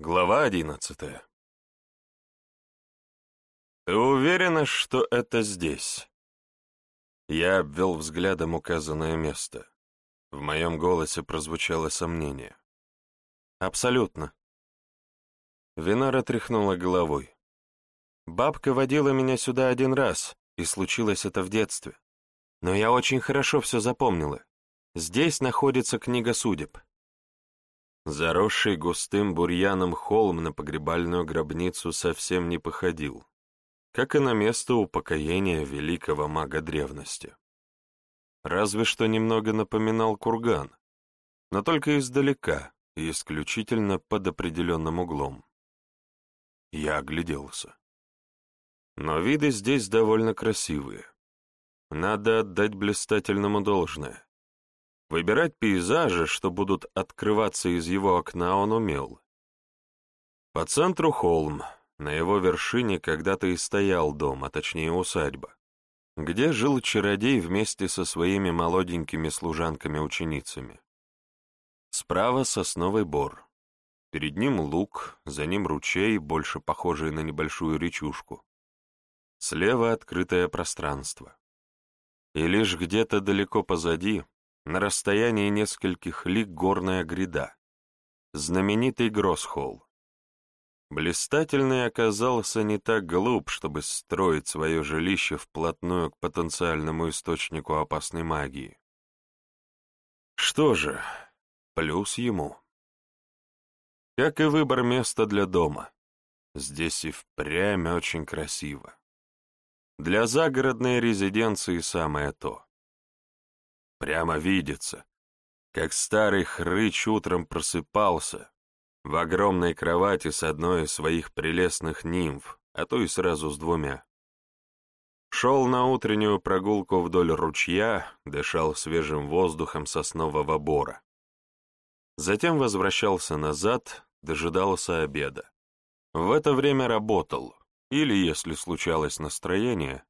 Глава одиннадцатая. «Ты уверена, что это здесь?» Я обвел взглядом указанное место. В моем голосе прозвучало сомнение. «Абсолютно». Винара тряхнула головой. «Бабка водила меня сюда один раз, и случилось это в детстве. Но я очень хорошо все запомнила. Здесь находится книга судеб. Заросший густым бурьяном холм на погребальную гробницу совсем не походил, как и на место упокоения великого мага древности. Разве что немного напоминал курган, но только издалека и исключительно под определенным углом. Я огляделся. Но виды здесь довольно красивые. Надо отдать блистательному должное. Выбирать пейзажи, что будут открываться из его окна, он умел. По центру холм, на его вершине когда-то и стоял дом, а точнее усадьба, где жил чародей вместе со своими молоденькими служанками-ученицами. Справа сосновый бор. Перед ним луг, за ним ручей, больше похожий на небольшую речушку. Слева открытое пространство. И лишь где-то далеко позади на расстоянии нескольких лиг горная гряда, знаменитый Гроссхолл. Блистательный оказался не так глуп, чтобы строить свое жилище вплотную к потенциальному источнику опасной магии. Что же, плюс ему. Как и выбор места для дома. Здесь и впрямь очень красиво. Для загородной резиденции самое то. Прямо видится, как старый хрыч утром просыпался в огромной кровати с одной из своих прелестных нимф, а то и сразу с двумя. Шел на утреннюю прогулку вдоль ручья, дышал свежим воздухом соснового бора. Затем возвращался назад, дожидался обеда. В это время работал, или, если случалось настроение,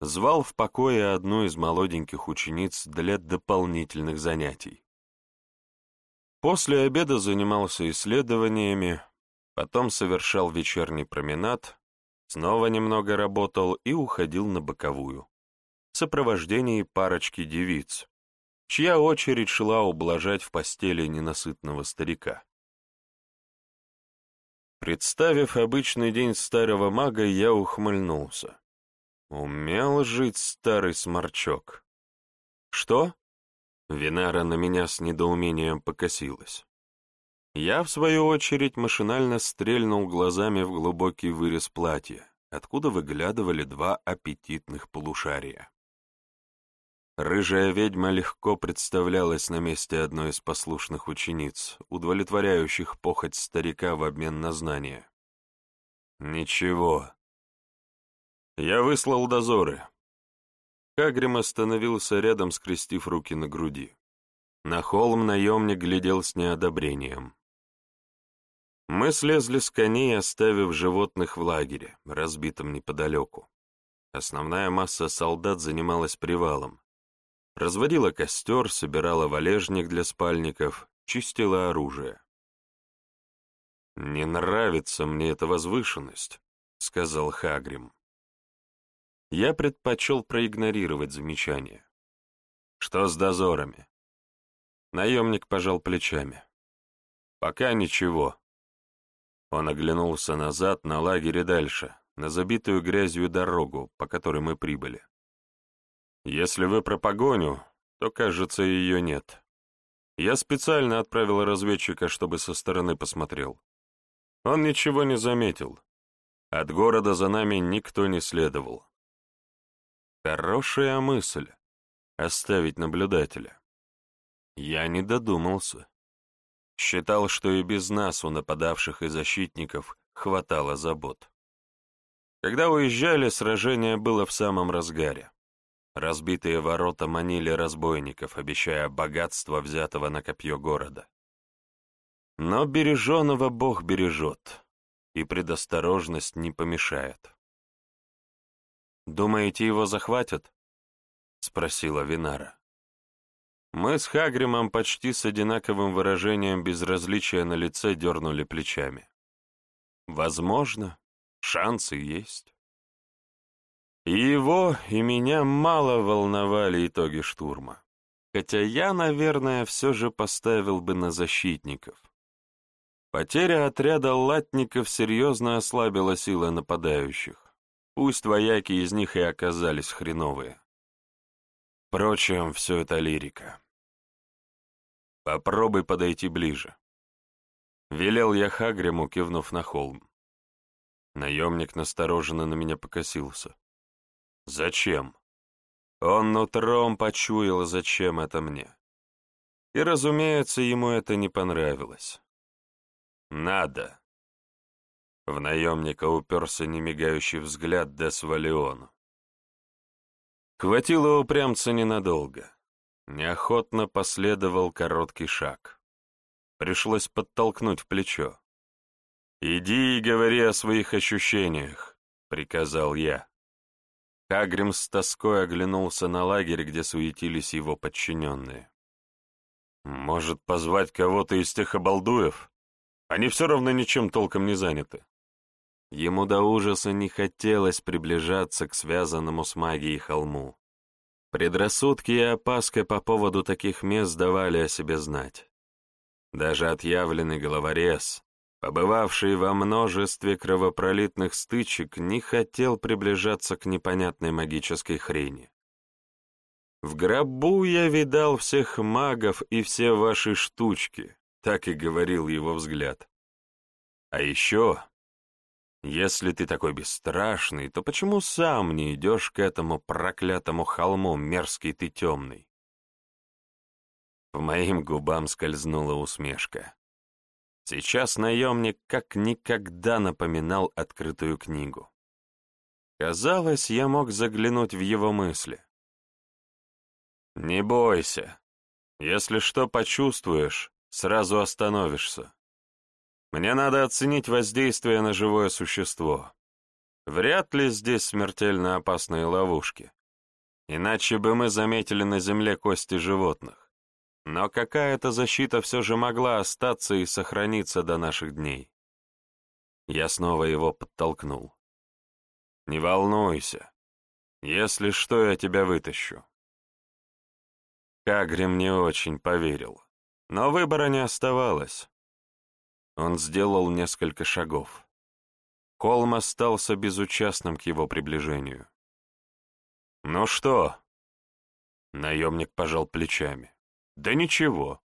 звал в покое одну из молоденьких учениц для дополнительных занятий. После обеда занимался исследованиями, потом совершал вечерний променад, снова немного работал и уходил на боковую, в сопровождении парочки девиц, чья очередь шла ублажать в постели ненасытного старика. Представив обычный день старого мага, я ухмыльнулся. Умел жить старый сморчок. Что? Винара на меня с недоумением покосилась. Я, в свою очередь, машинально стрельнул глазами в глубокий вырез платья, откуда выглядывали два аппетитных полушария. Рыжая ведьма легко представлялась на месте одной из послушных учениц, удовлетворяющих похоть старика в обмен на знания. Ничего, я выслал дозоры. Хагрим остановился рядом, скрестив руки на груди. На холм наемник глядел с неодобрением. Мы слезли с коней, оставив животных в лагере, разбитом неподалеку. Основная масса солдат занималась привалом. Разводила костер, собирала валежник для спальников, чистила оружие. «Не нравится мне эта возвышенность», — сказал Хагрим я предпочел проигнорировать замечание. Что с дозорами? Наемник пожал плечами. Пока ничего. Он оглянулся назад на лагере дальше, на забитую грязью дорогу, по которой мы прибыли. Если вы про погоню, то, кажется, ее нет. Я специально отправил разведчика, чтобы со стороны посмотрел. Он ничего не заметил. От города за нами никто не следовал. Хорошая мысль — оставить наблюдателя. Я не додумался. Считал, что и без нас у нападавших и защитников хватало забот. Когда уезжали, сражение было в самом разгаре. Разбитые ворота манили разбойников, обещая богатство взятого на копье города. Но береженого Бог бережет, и предосторожность не помешает. «Думаете, его захватят?» — спросила Винара. Мы с Хагримом почти с одинаковым выражением безразличия на лице дернули плечами. Возможно, шансы есть. И его, и меня мало волновали итоги штурма. Хотя я, наверное, все же поставил бы на защитников. Потеря отряда латников серьезно ослабила силы нападающих. Пусть вояки из них и оказались хреновые. Впрочем, все это лирика. Попробуй подойти ближе. Велел я Хагриму, кивнув на холм. Наемник настороженно на меня покосился. Зачем? Он нутром почуял, зачем это мне. И, разумеется, ему это не понравилось. Надо. В наемника уперся немигающий взгляд Дес Валиону. Хватило упрямца ненадолго. Неохотно последовал короткий шаг. Пришлось подтолкнуть в плечо. «Иди и говори о своих ощущениях», — приказал я. Хагрим с тоской оглянулся на лагерь, где суетились его подчиненные. «Может, позвать кого-то из тех обалдуев? Они все равно ничем толком не заняты». Ему до ужаса не хотелось приближаться к связанному с магией холму. Предрассудки и опаска по поводу таких мест давали о себе знать. Даже отъявленный головорез, побывавший во множестве кровопролитных стычек, не хотел приближаться к непонятной магической хрени. «В гробу я видал всех магов и все ваши штучки», — так и говорил его взгляд. «А еще если ты такой бесстрашный, то почему сам не идешь к этому проклятому холму, мерзкий ты темный?» По моим губам скользнула усмешка. Сейчас наемник как никогда напоминал открытую книгу. Казалось, я мог заглянуть в его мысли. «Не бойся. Если что почувствуешь, сразу остановишься. Мне надо оценить воздействие на живое существо. Вряд ли здесь смертельно опасные ловушки. Иначе бы мы заметили на земле кости животных. Но какая-то защита все же могла остаться и сохраниться до наших дней. Я снова его подтолкнул. «Не волнуйся. Если что, я тебя вытащу». Кагрим не очень поверил, но выбора не оставалось. Он сделал несколько шагов. Холм остался безучастным к его приближению. «Ну что?» Наемник пожал плечами. «Да ничего.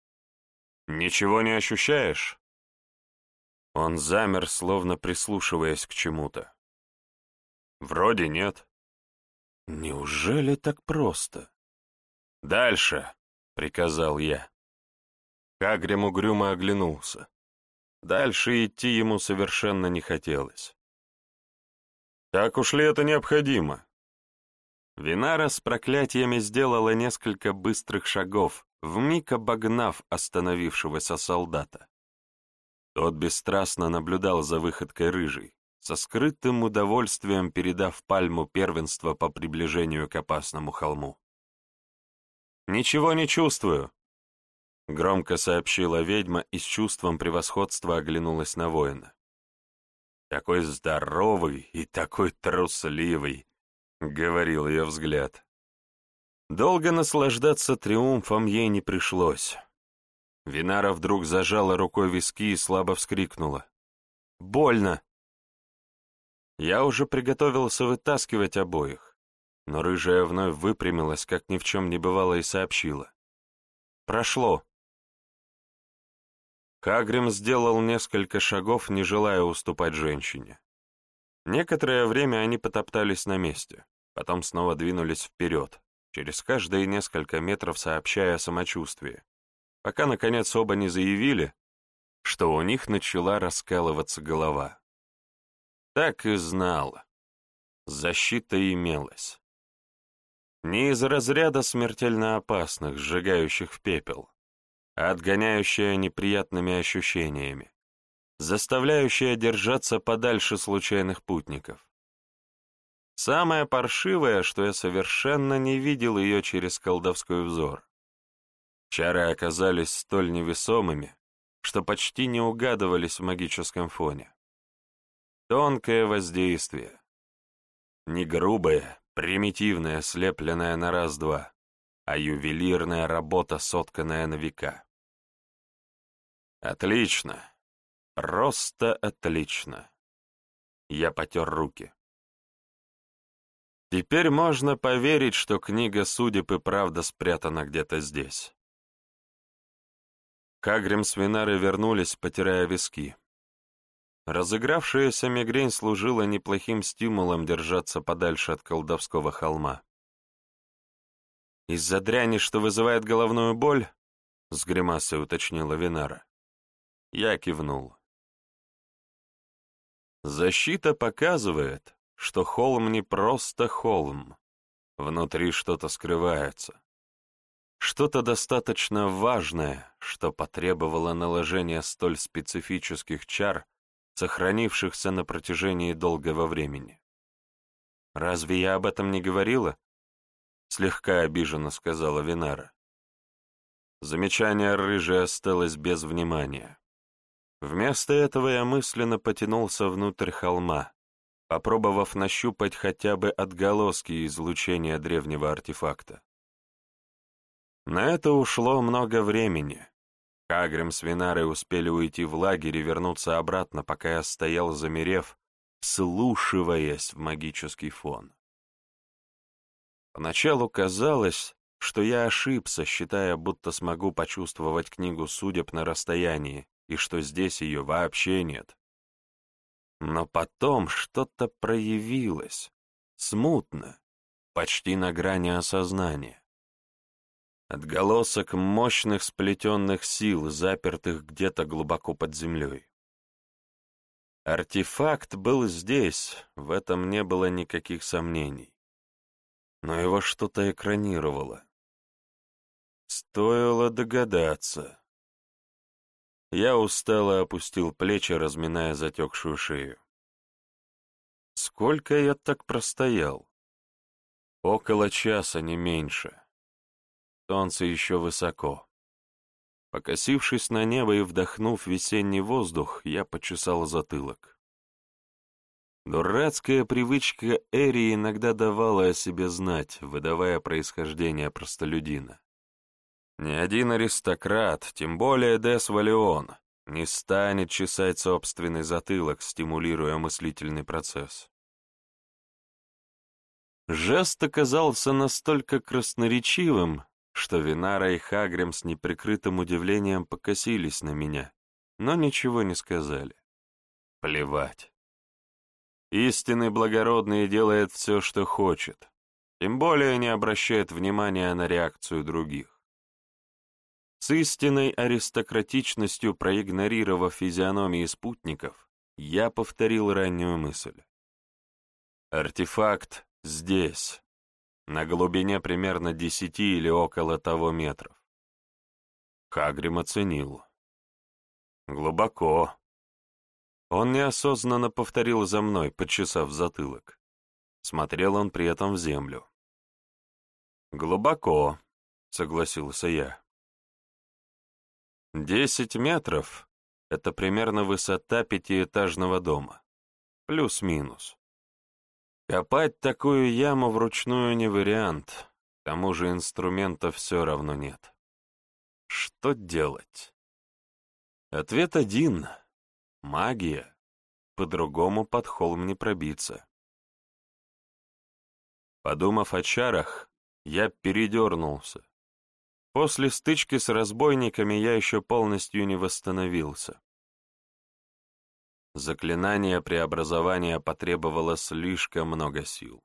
Ничего не ощущаешь?» Он замер, словно прислушиваясь к чему-то. «Вроде нет». «Неужели так просто?» «Дальше», — приказал я. Кагрим угрюмо оглянулся. Дальше идти ему совершенно не хотелось. Так уж ли это необходимо? Винара с проклятиями сделала несколько быстрых шагов, вмиг обогнав остановившегося солдата. Тот бесстрастно наблюдал за выходкой рыжей, со скрытым удовольствием передав пальму первенства по приближению к опасному холму. «Ничего не чувствую», Громко сообщила ведьма и с чувством превосходства оглянулась на воина. «Такой здоровый и такой трусливый», — говорил ее взгляд. Долго наслаждаться триумфом ей не пришлось. Винара вдруг зажала рукой виски и слабо вскрикнула. «Больно!» Я уже приготовился вытаскивать обоих, но рыжая вновь выпрямилась, как ни в чем не бывало, и сообщила. «Прошло!» Хагрим сделал несколько шагов, не желая уступать женщине. Некоторое время они потоптались на месте, потом снова двинулись вперед, через каждые несколько метров сообщая о самочувствии, пока, наконец, оба не заявили, что у них начала раскалываться голова. Так и знала. Защита имелась. Не из разряда смертельно опасных, сжигающих в пепел, отгоняющая неприятными ощущениями, заставляющая держаться подальше случайных путников. Самое паршивое, что я совершенно не видел ее через колдовской взор. Чары оказались столь невесомыми, что почти не угадывались в магическом фоне. Тонкое воздействие. Не грубое, примитивное, слепленное на раз-два, а ювелирная работа, сотканная на века. Отлично. Просто отлично. Я потер руки. Теперь можно поверить, что книга судеб и правда спрятана где-то здесь. Хагрим с Винарой вернулись, потирая виски. Разыгравшаяся мигрень служила неплохим стимулом держаться подальше от колдовского холма. «Из-за дряни, что вызывает головную боль?» — с гримасой уточнила Винара. Я кивнул. Защита показывает, что холм не просто холм. Внутри что-то скрывается. Что-то достаточно важное, что потребовало наложения столь специфических чар, сохранившихся на протяжении долгого времени. «Разве я об этом не говорила?» — слегка обиженно сказала Винара. Замечание рыжей осталось без внимания. Вместо этого я мысленно потянулся внутрь холма, попробовав нащупать хотя бы отголоски излучения древнего артефакта. На это ушло много времени. Кагрим с Винарой успели уйти в лагерь и вернуться обратно, пока я стоял замерев, вслушиваясь в магический фон. Поначалу казалось, что я ошибся, считая, будто смогу почувствовать книгу судеб на расстоянии, и что здесь ее вообще нет. Но потом что-то проявилось, смутно, почти на грани осознания. Отголосок мощных сплетенных сил, запертых где-то глубоко под землей. Артефакт был здесь, в этом не было никаких сомнений. Но его что-то экранировало. Стоило догадаться. Я устало опустил плечи, разминая затекшую шею. Сколько я так простоял? Около часа, не меньше. Солнце еще высоко. Покосившись на небо и вдохнув весенний воздух, я почесал затылок. Дурацкая привычка Эри иногда давала о себе знать, выдавая происхождение простолюдина. Ни один аристократ, тем более Дес Валион, не станет чесать собственный затылок, стимулируя мыслительный процесс. Жест оказался настолько красноречивым, что Винара и Хагрим с неприкрытым удивлением покосились на меня, но ничего не сказали. Плевать. Истинный благородный делает все, что хочет, тем более не обращает внимания на реакцию других. С истинной аристократичностью проигнорировав физиономии спутников, я повторил раннюю мысль. Артефакт здесь, на глубине примерно десяти или около того метров. Хагрим оценил. Глубоко. Он неосознанно повторил за мной, почесав затылок. Смотрел он при этом в землю. «Глубоко», — согласился я. Десять метров — это примерно высота пятиэтажного дома. Плюс-минус. Копать такую яму вручную не вариант, к тому же инструментов все равно нет. Что делать? Ответ один — магия. По-другому под холм не пробиться. Подумав о чарах, я передернулся. После стычки с разбойниками я еще полностью не восстановился. Заклинание преобразования потребовало слишком много сил.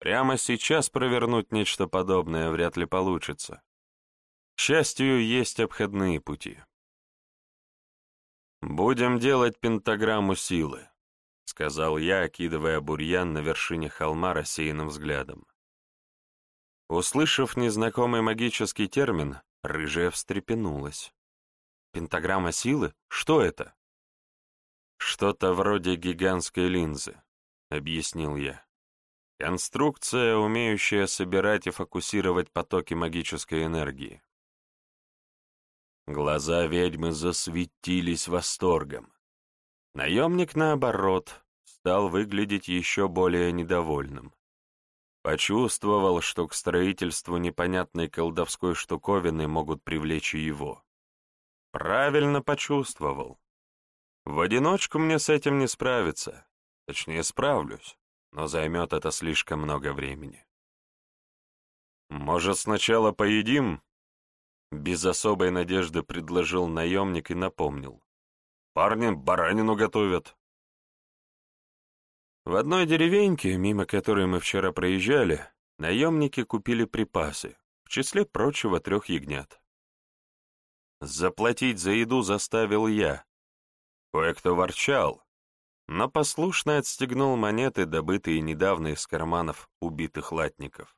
Прямо сейчас провернуть нечто подобное вряд ли получится. К счастью, есть обходные пути. «Будем делать пентаграмму силы», — сказал я, окидывая бурьян на вершине холма рассеянным взглядом. Услышав незнакомый магический термин, рыжая встрепенулась. «Пентаграмма силы? Что это?» «Что-то вроде гигантской линзы», — объяснил я. «Конструкция, умеющая собирать и фокусировать потоки магической энергии». Глаза ведьмы засветились восторгом. Наемник, наоборот, стал выглядеть еще более недовольным. Почувствовал, что к строительству непонятной колдовской штуковины могут привлечь и его. Правильно почувствовал. В одиночку мне с этим не справиться. Точнее, справлюсь, но займет это слишком много времени. «Может, сначала поедим?» Без особой надежды предложил наемник и напомнил. «Парни баранину готовят». В одной деревеньке, мимо которой мы вчера проезжали, наемники купили припасы, в числе прочего трех ягнят. Заплатить за еду заставил я. Кое-кто ворчал, но послушно отстегнул монеты, добытые недавно из карманов убитых латников.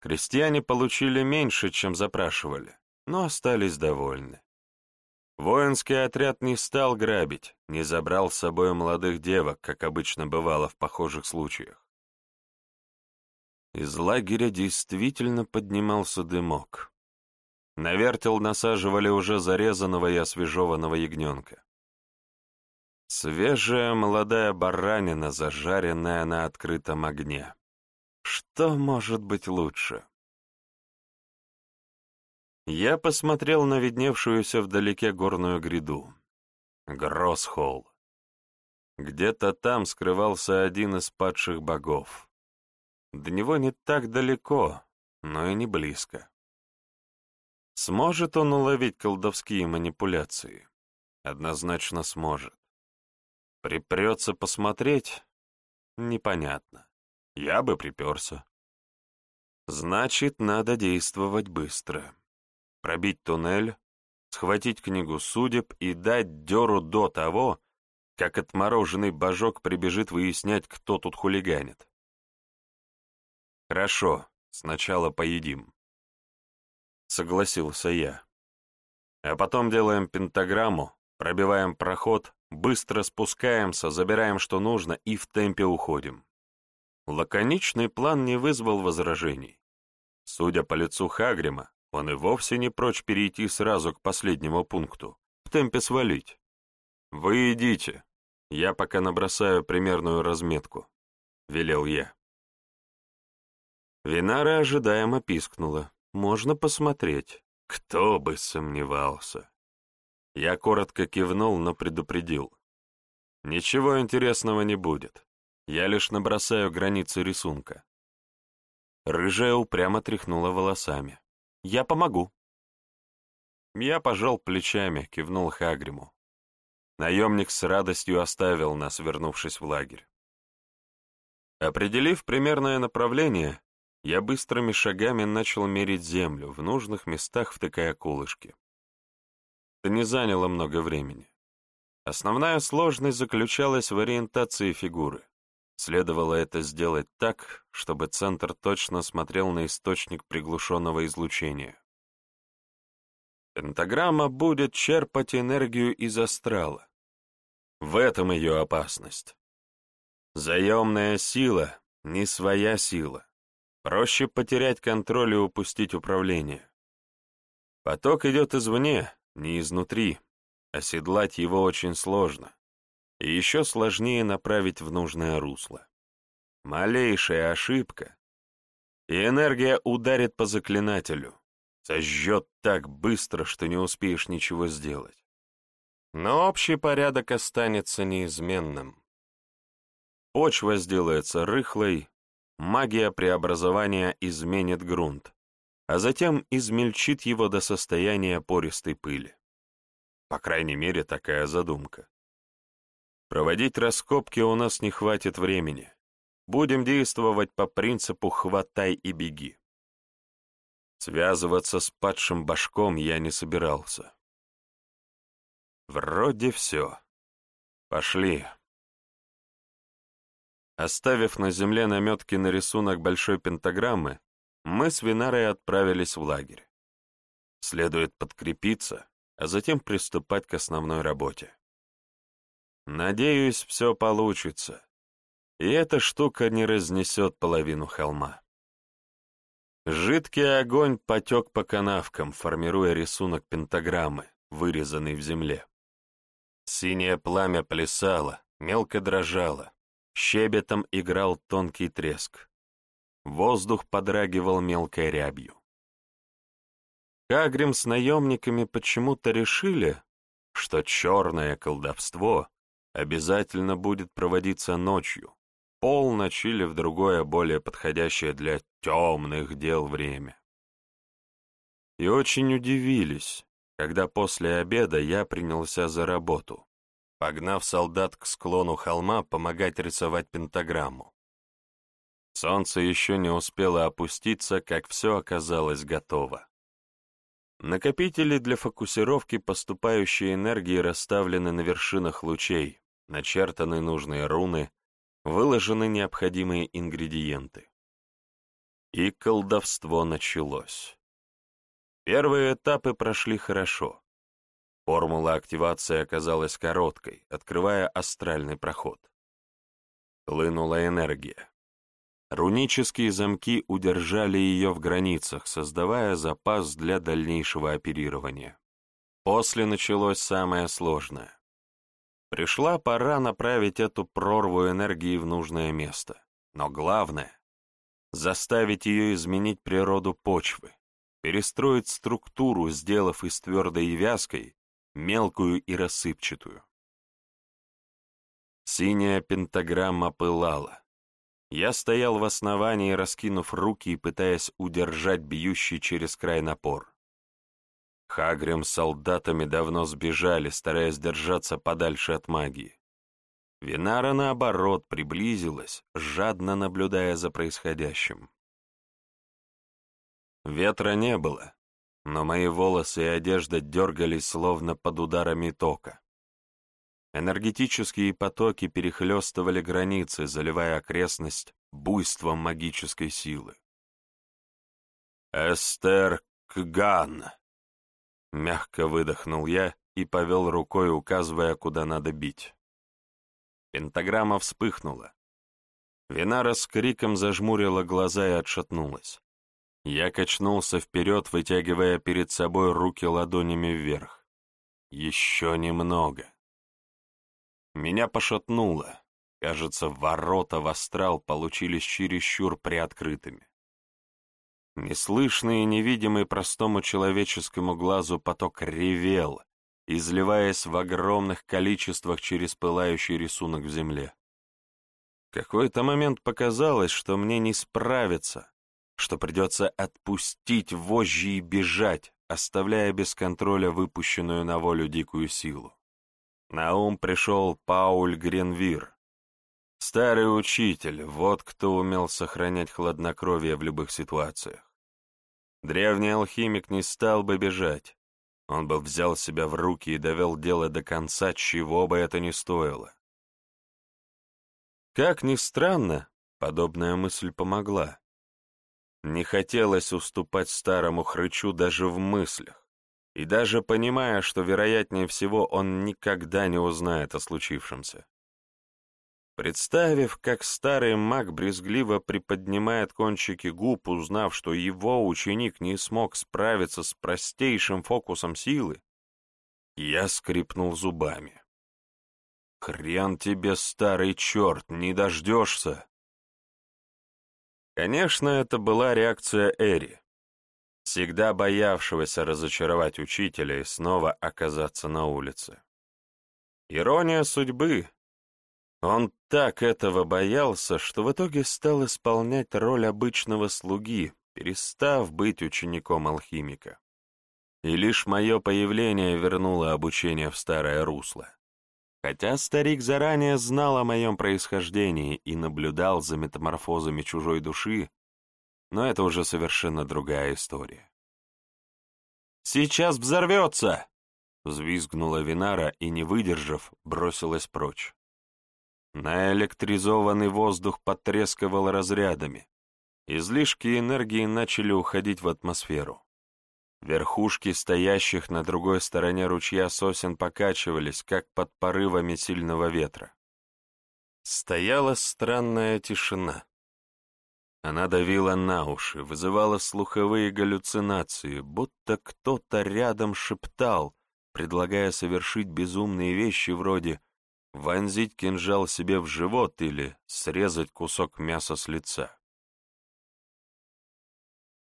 Крестьяне получили меньше, чем запрашивали, но остались довольны. Воинский отряд не стал грабить, не забрал с собой молодых девок, как обычно бывало в похожих случаях. Из лагеря действительно поднимался дымок. На вертел насаживали уже зарезанного и освежеванного ягненка. Свежая молодая баранина, зажаренная на открытом огне. Что может быть лучше? Я посмотрел на видневшуюся вдалеке горную гряду. Гроссхолл. Где-то там скрывался один из падших богов. До него не так далеко, но и не близко. Сможет он уловить колдовские манипуляции? Однозначно сможет. Припрется посмотреть? Непонятно. Я бы приперся. Значит, надо действовать быстро. Пробить туннель, схватить книгу судеб и дать дёру до того, как отмороженный божок прибежит выяснять, кто тут хулиганит. Хорошо, сначала поедим. Согласился я. А потом делаем пентаграмму, пробиваем проход, быстро спускаемся, забираем, что нужно, и в темпе уходим. Лаконичный план не вызвал возражений. Судя по лицу Хагрима, он и вовсе не прочь перейти сразу к последнему пункту, в темпе свалить. «Вы идите, я пока набросаю примерную разметку», — велел я. Винара ожидаемо пискнула. «Можно посмотреть. Кто бы сомневался». Я коротко кивнул, но предупредил. «Ничего интересного не будет. Я лишь набросаю границы рисунка. Рыжая упрямо тряхнула волосами. «Я помогу». Я пожал плечами, кивнул Хагриму. Наемник с радостью оставил нас, вернувшись в лагерь. Определив примерное направление, я быстрыми шагами начал мерить землю, в нужных местах втыкая колышки. Это не заняло много времени. Основная сложность заключалась в ориентации фигуры. Следовало это сделать так, чтобы центр точно смотрел на источник приглушенного излучения. Пентаграмма будет черпать энергию из астрала. В этом ее опасность. Заемная сила — не своя сила. Проще потерять контроль и упустить управление. Поток идет извне, не изнутри. Оседлать его очень сложно и еще сложнее направить в нужное русло. Малейшая ошибка, и энергия ударит по заклинателю, сожжет так быстро, что не успеешь ничего сделать. Но общий порядок останется неизменным. Почва сделается рыхлой, магия преобразования изменит грунт, а затем измельчит его до состояния пористой пыли. По крайней мере, такая задумка. Проводить раскопки у нас не хватит времени. Будем действовать по принципу «хватай и беги». Связываться с падшим башком я не собирался. Вроде все. Пошли. Оставив на земле наметки на рисунок большой пентаграммы, мы с Винарой отправились в лагерь. Следует подкрепиться, а затем приступать к основной работе. Надеюсь, все получится, и эта штука не разнесет половину холма. Жидкий огонь потек по канавкам, формируя рисунок пентаграммы, вырезанный в земле. Синее пламя плясало, Мелко дрожало, щебетом играл тонкий треск. Воздух подрагивал мелкой рябью. Кагрим с наемниками почему-то решили, что черное колдовство обязательно будет проводиться ночью, полночь или в другое, более подходящее для темных дел время. И очень удивились, когда после обеда я принялся за работу, погнав солдат к склону холма помогать рисовать пентаграмму. Солнце еще не успело опуститься, как все оказалось готово. Накопители для фокусировки поступающей энергии расставлены на вершинах лучей, начертаны нужные руны, выложены необходимые ингредиенты. И колдовство началось. Первые этапы прошли хорошо. Формула активации оказалась короткой, открывая астральный проход. Хлынула энергия. Рунические замки удержали ее в границах, создавая запас для дальнейшего оперирования. После началось самое сложное. Пришла пора направить эту прорву энергии в нужное место. Но главное — заставить ее изменить природу почвы, перестроить структуру, сделав из твердой и вязкой мелкую и рассыпчатую. Синяя пентаграмма пылала. Я стоял в основании, раскинув руки и пытаясь удержать бьющий через край напор. Хагрим с солдатами давно сбежали, стараясь держаться подальше от магии. Винара, наоборот, приблизилась, жадно наблюдая за происходящим. Ветра не было, но мои волосы и одежда дергались, словно под ударами тока. Энергетические потоки перехлестывали границы, заливая окрестность буйством магической силы. «Эстер Кган!» Мягко выдохнул я и повел рукой, указывая, куда надо бить. Пентаграмма вспыхнула. Винара с криком зажмурила глаза и отшатнулась. Я качнулся вперед, вытягивая перед собой руки ладонями вверх. Еще немного. Меня пошатнуло. Кажется, ворота в астрал получились чересчур приоткрытыми. Неслышный и невидимый простому человеческому глазу поток ревел, изливаясь в огромных количествах через пылающий рисунок в земле. Какой-то момент показалось, что мне не справиться, что придется отпустить вожжи и бежать, оставляя без контроля выпущенную на волю дикую силу. На ум пришел Пауль Гренвир. Старый учитель, вот кто умел сохранять хладнокровие в любых ситуациях. Древний алхимик не стал бы бежать. Он бы взял себя в руки и довел дело до конца, чего бы это ни стоило. Как ни странно, подобная мысль помогла. Не хотелось уступать старому хрычу даже в мыслях и даже понимая, что, вероятнее всего, он никогда не узнает о случившемся. Представив, как старый маг брезгливо приподнимает кончики губ, узнав, что его ученик не смог справиться с простейшим фокусом силы, я скрипнул зубами. «Хрен тебе, старый черт, не дождешься!» Конечно, это была реакция Эри всегда боявшегося разочаровать учителя и снова оказаться на улице. Ирония судьбы. Он так этого боялся, что в итоге стал исполнять роль обычного слуги, перестав быть учеником алхимика. И лишь мое появление вернуло обучение в старое русло. Хотя старик заранее знал о моем происхождении и наблюдал за метаморфозами чужой души, но это уже совершенно другая история. «Сейчас взорвется!» — взвизгнула Винара и, не выдержав, бросилась прочь. Наэлектризованный воздух потрескивал разрядами. Излишки энергии начали уходить в атмосферу. Верхушки стоящих на другой стороне ручья сосен покачивались, как под порывами сильного ветра. Стояла странная тишина. Она давила на уши, вызывала слуховые галлюцинации, будто кто-то рядом шептал, предлагая совершить безумные вещи вроде вонзить кинжал себе в живот или срезать кусок мяса с лица.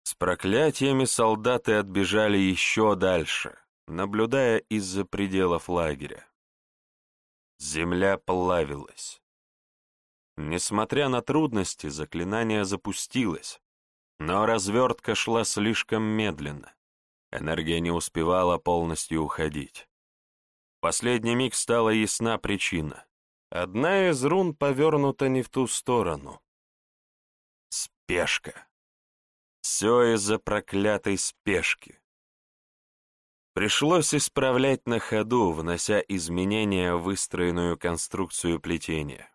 С проклятиями солдаты отбежали еще дальше, наблюдая из-за пределов лагеря. Земля плавилась. Несмотря на трудности, заклинание запустилось, но развертка шла слишком медленно. Энергия не успевала полностью уходить. Последний миг стала ясна причина. Одна из рун повернута не в ту сторону. Спешка. Все из-за проклятой спешки. Пришлось исправлять на ходу, внося изменения в выстроенную конструкцию плетения.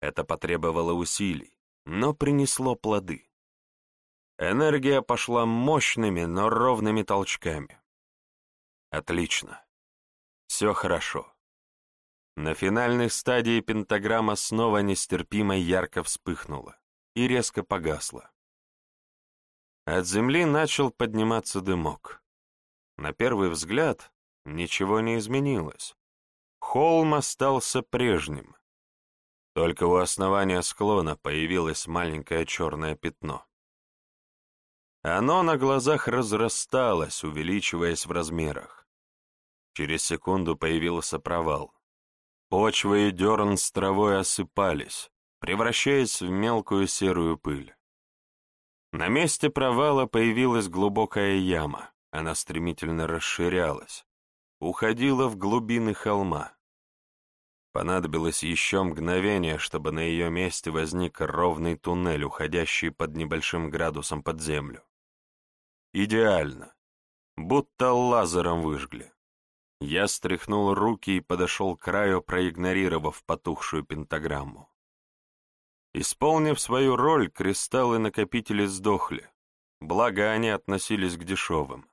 Это потребовало усилий, но принесло плоды. Энергия пошла мощными, но ровными толчками. Отлично. Все хорошо. На финальной стадии пентаграмма снова нестерпимо ярко вспыхнула и резко погасла. От земли начал подниматься дымок. На первый взгляд ничего не изменилось. Холм остался прежним. Только у основания склона появилось маленькое черное пятно. Оно на глазах разрасталось, увеличиваясь в размерах. Через секунду появился провал. Почва и дерн с травой осыпались, превращаясь в мелкую серую пыль. На месте провала появилась глубокая яма, она стремительно расширялась, уходила в глубины холма. Понадобилось еще мгновение, чтобы на ее месте возник ровный туннель, уходящий под небольшим градусом под землю. Идеально. Будто лазером выжгли. Я стряхнул руки и подошел к краю, проигнорировав потухшую пентаграмму. Исполнив свою роль, кристаллы-накопители сдохли, благо они относились к дешевым.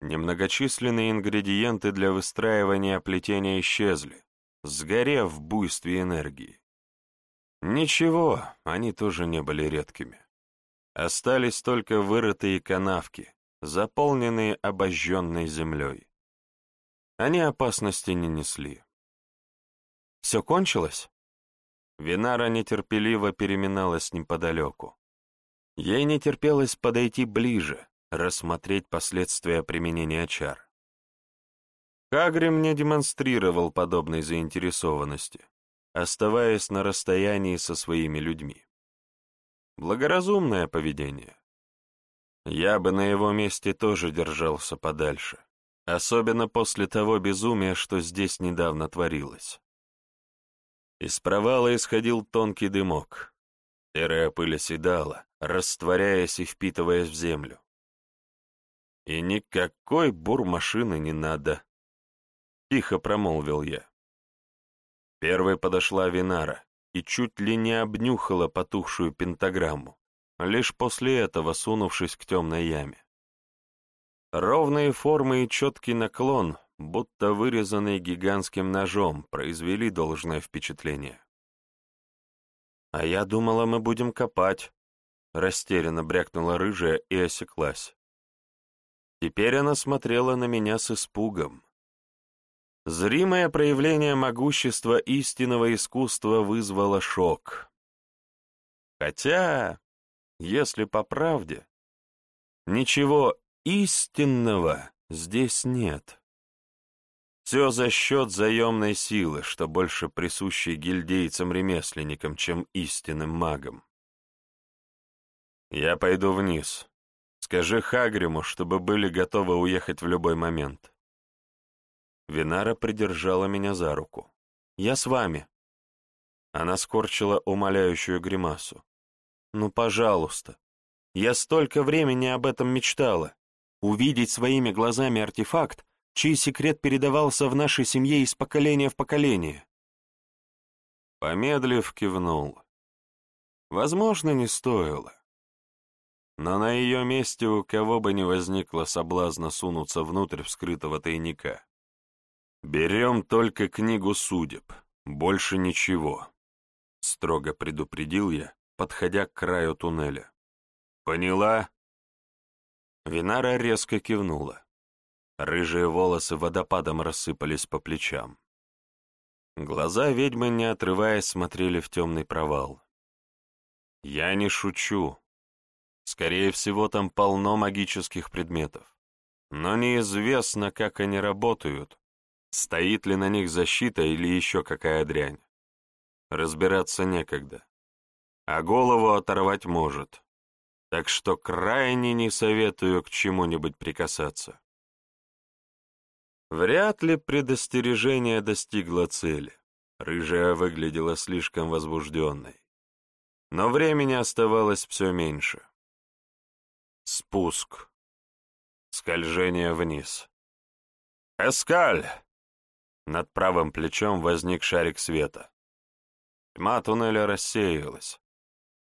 Немногочисленные ингредиенты для выстраивания плетения исчезли, сгорев в буйстве энергии. Ничего, они тоже не были редкими. Остались только вырытые канавки, заполненные обожженной землей. Они опасности не несли. «Все кончилось?» Винара нетерпеливо переминалась неподалеку. Ей не терпелось подойти ближе, рассмотреть последствия применения чар. Кагрим не демонстрировал подобной заинтересованности, оставаясь на расстоянии со своими людьми. Благоразумное поведение. Я бы на его месте тоже держался подальше, особенно после того безумия, что здесь недавно творилось. Из провала исходил тонкий дымок. Серая пыль оседала, растворяясь и впитываясь в землю. И никакой бур-машины не надо, — тихо промолвил я. Первой подошла Винара, и чуть ли не обнюхала потухшую пентаграмму, лишь после этого сунувшись к темной яме. Ровные формы и четкий наклон, будто вырезанные гигантским ножом, произвели должное впечатление. «А я думала, мы будем копать», — растерянно брякнула рыжая и осеклась. Теперь она смотрела на меня с испугом. Зримое проявление могущества истинного искусства вызвало шок. Хотя, если по правде, ничего истинного здесь нет. Все за счет заемной силы, что больше присущей гильдейцам-ремесленникам, чем истинным магам. Я пойду вниз. Скажи Хагриму, чтобы были готовы уехать в любой момент. Винара придержала меня за руку. «Я с вами». Она скорчила умоляющую гримасу. «Ну, пожалуйста. Я столько времени об этом мечтала. Увидеть своими глазами артефакт, чей секрет передавался в нашей семье из поколения в поколение». Помедлив, кивнул. Возможно, не стоило. Но на ее месте у кого бы не возникло соблазна сунуться внутрь вскрытого тайника. «Берем только книгу судеб, больше ничего», — строго предупредил я, подходя к краю туннеля. «Поняла?» Винара резко кивнула. Рыжие волосы водопадом рассыпались по плечам. Глаза ведьмы, не отрываясь, смотрели в темный провал. Я не шучу. Скорее всего, там полно магических предметов. Но неизвестно, как они работают, стоит ли на них защита или еще какая дрянь. Разбираться некогда. А голову оторвать может. Так что крайне не советую к чему-нибудь прикасаться. Вряд ли предостережение достигло цели. Рыжая выглядела слишком возбужденной. Но времени оставалось все меньше. Спуск. Скольжение вниз. «Эскаль!» Над правым плечом возник шарик света. Тьма туннеля рассеялась.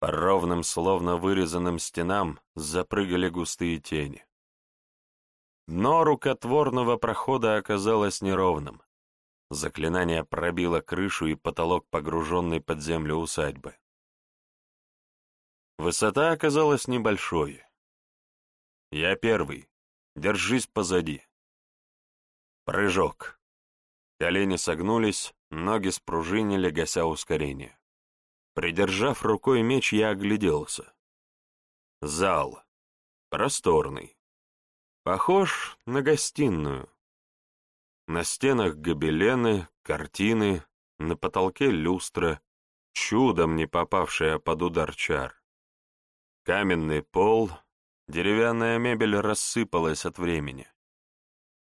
По ровным, словно вырезанным стенам запрыгали густые тени. Но рукотворного прохода оказалось неровным. Заклинание пробило крышу и потолок погруженной под землю усадьбы. Высота оказалась небольшой. Я первый. Держись позади. Прыжок. Колени согнулись, ноги спружинили, гася ускорение. Придержав рукой меч, я огляделся. Зал. Просторный. Похож на гостиную. На стенах гобелены, картины, на потолке люстра, чудом не попавшая под удар чар. Каменный пол, деревянная мебель рассыпалась от времени.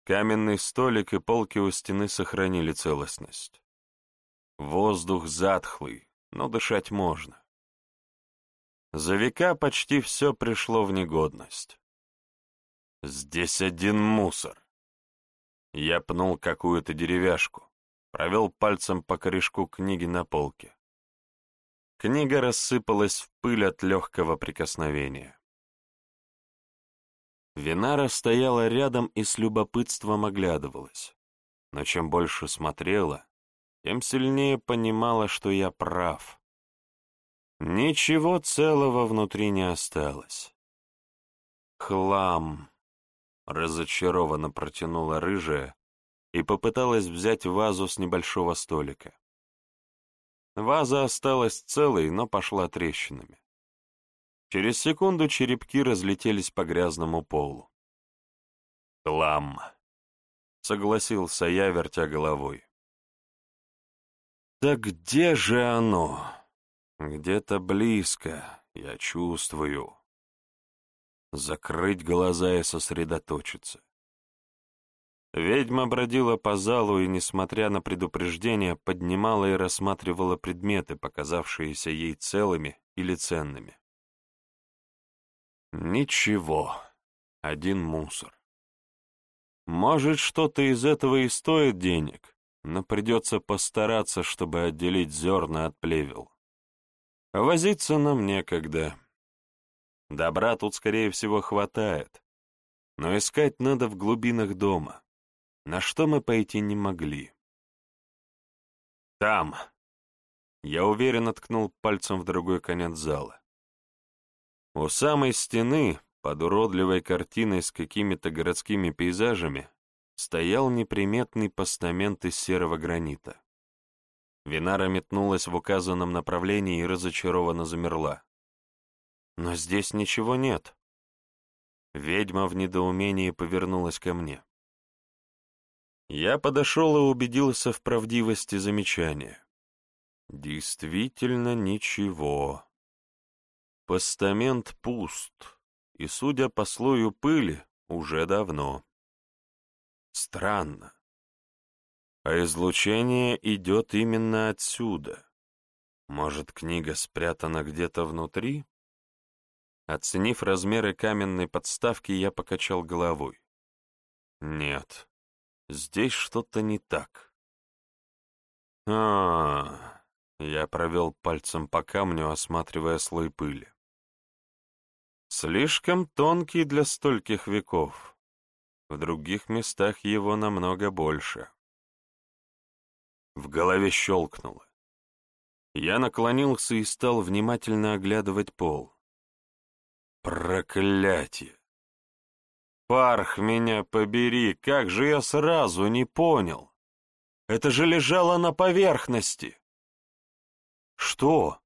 Каменный столик и полки у стены сохранили целостность. Воздух затхлый, но дышать можно. За века почти все пришло в негодность. Здесь один мусор. Я пнул какую-то деревяшку, провел пальцем по корешку книги на полке. Книга рассыпалась в пыль от легкого прикосновения. Винара стояла рядом и с любопытством оглядывалась. Но чем больше смотрела, тем сильнее понимала, что я прав. Ничего целого внутри не осталось. «Хлам!» — разочарованно протянула рыжая и попыталась взять вазу с небольшого столика. Ваза осталась целой, но пошла трещинами. Через секунду черепки разлетелись по грязному полу. «Хлам!» — согласился я, вертя головой. «Так где же оно? Где-то близко, я чувствую. Закрыть глаза и сосредоточиться. Ведьма бродила по залу и, несмотря на предупреждение, поднимала и рассматривала предметы, показавшиеся ей целыми или ценными. Ничего, один мусор. Может, что-то из этого и стоит денег, но придется постараться, чтобы отделить зерна от плевел. Возиться нам некогда. Добра тут, скорее всего, хватает, но искать надо в глубинах дома на что мы пойти не могли. «Там!» Я уверенно ткнул пальцем в другой конец зала. У самой стены, под уродливой картиной с какими-то городскими пейзажами, стоял неприметный постамент из серого гранита. Винара метнулась в указанном направлении и разочарованно замерла. «Но здесь ничего нет». Ведьма в недоумении повернулась ко мне. Я подошел и убедился в правдивости замечания. Действительно ничего. Постамент пуст, и, судя по слою пыли, уже давно. Странно. А излучение идет именно отсюда. Может, книга спрятана где-то внутри? Оценив размеры каменной подставки, я покачал головой. Нет, Здесь что-то не так. А, Я провел пальцем по камню, осматривая слой пыли. Слишком тонкий для стольких веков. В других местах его намного больше. В голове щелкнуло. Я наклонился и стал внимательно оглядывать пол. Проклятие! Парх меня побери, как же я сразу не понял. Это же лежало на поверхности!» «Что?»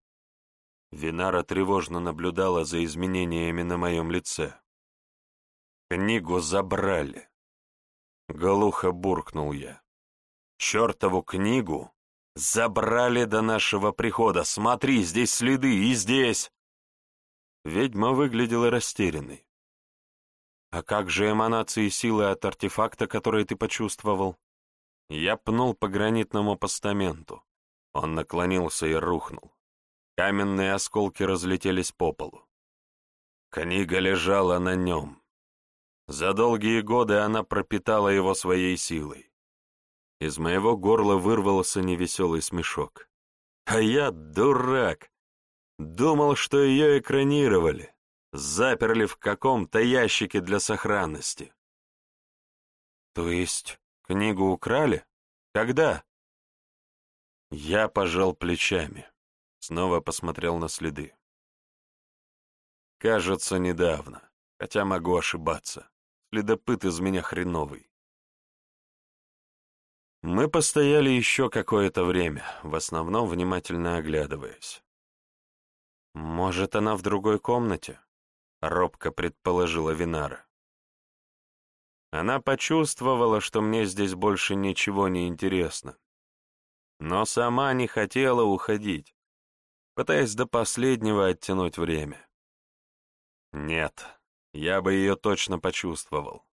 Винара тревожно наблюдала за изменениями на моем лице. «Книгу забрали!» Глухо буркнул я. «Чертову книгу забрали до нашего прихода! Смотри, здесь следы, и здесь!» Ведьма выглядела растерянной. «А как же эманации силы от артефакта, который ты почувствовал?» Я пнул по гранитному постаменту. Он наклонился и рухнул. Каменные осколки разлетелись по полу. Книга лежала на нем. За долгие годы она пропитала его своей силой. Из моего горла вырвался невеселый смешок. А я, дурак, думал, что ее экранировали, заперли в каком-то ящике для сохранности. То есть книгу украли? Когда? Я пожал плечами, снова посмотрел на следы. Кажется, недавно, хотя могу ошибаться. Следопыт из меня хреновый. Мы постояли еще какое-то время, в основном внимательно оглядываясь. «Может, она в другой комнате?» — робко предположила Винара. Она почувствовала, что мне здесь больше ничего не интересно, но сама не хотела уходить, пытаясь до последнего оттянуть время. Нет, я бы ее точно почувствовал.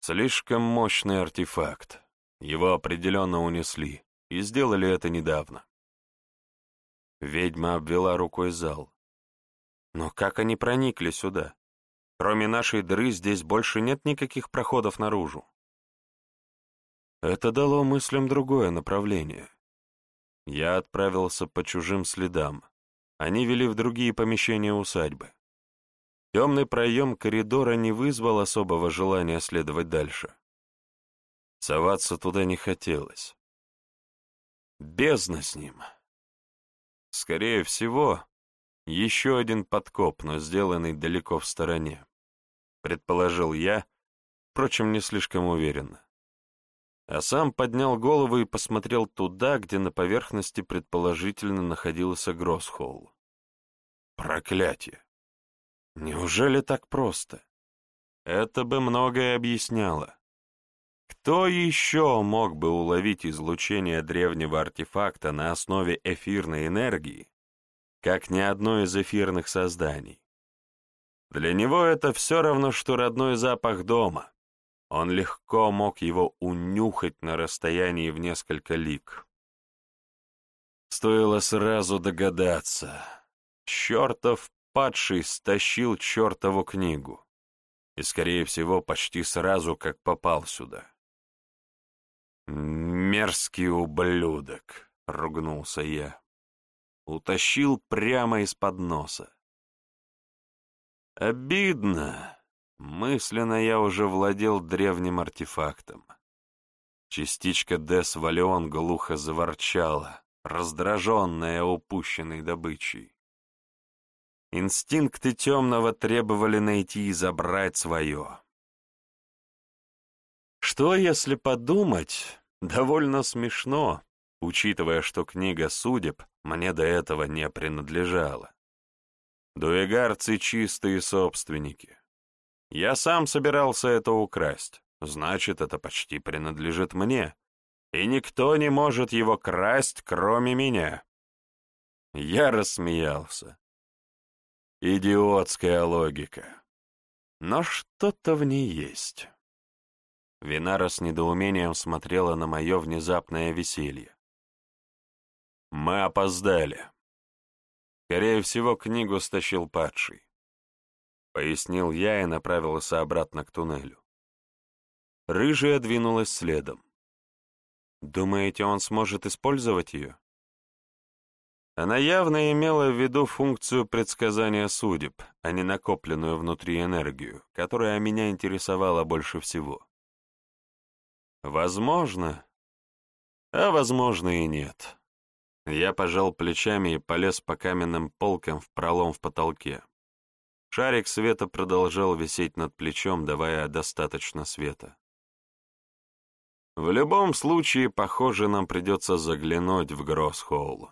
Слишком мощный артефакт. Его определенно унесли, и сделали это недавно. Ведьма обвела рукой зал. Но как они проникли сюда? Кроме нашей дыры здесь больше нет никаких проходов наружу. Это дало мыслям другое направление. Я отправился по чужим следам. Они вели в другие помещения усадьбы. Темный проем коридора не вызвал особого желания следовать дальше. Соваться туда не хотелось. Бездна с ним. Скорее всего, еще один подкоп, но сделанный далеко в стороне. Предположил я, впрочем, не слишком уверенно а сам поднял голову и посмотрел туда, где на поверхности предположительно находился Гроссхолл. Проклятие! Неужели так просто? Это бы многое объясняло. Кто еще мог бы уловить излучение древнего артефакта на основе эфирной энергии, как ни одно из эфирных созданий? Для него это все равно, что родной запах дома. Он легко мог его унюхать на расстоянии в несколько лиг. Стоило сразу догадаться. Чертов падший стащил чертову книгу. И, скорее всего, почти сразу, как попал сюда. «Мерзкий ублюдок!» — ругнулся я. Утащил прямо из-под носа. «Обидно!» Мысленно я уже владел древним артефактом. Частичка Дес Валион глухо заворчала, раздраженная упущенной добычей. Инстинкты темного требовали найти и забрать свое. Что, если подумать, довольно смешно, учитывая, что книга судеб мне до этого не принадлежала. Дуэгарцы — чистые собственники. Я сам собирался это украсть, значит, это почти принадлежит мне, и никто не может его красть, кроме меня. Я рассмеялся. Идиотская логика. Но что-то в ней есть. Винара с недоумением смотрела на мое внезапное веселье. Мы опоздали. Скорее всего, книгу стащил падший. — пояснил я и направился обратно к туннелю. Рыжая двинулась следом. «Думаете, он сможет использовать ее?» Она явно имела в виду функцию предсказания судеб, а не накопленную внутри энергию, которая меня интересовала больше всего. Возможно, а возможно и нет. Я пожал плечами и полез по каменным полкам в пролом в потолке. Шарик света продолжал висеть над плечом, давая достаточно света. В любом случае, похоже, нам придется заглянуть в Гроссхолл.